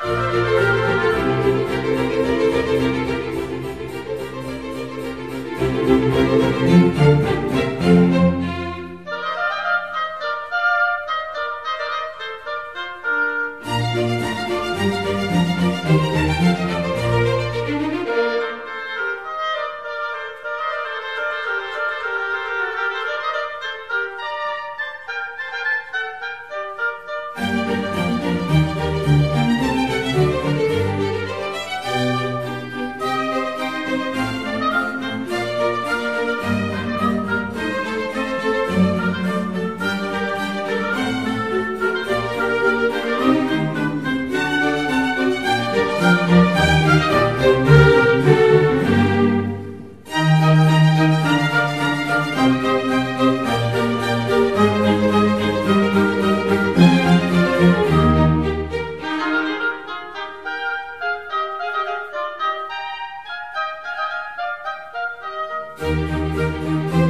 Thank you. Música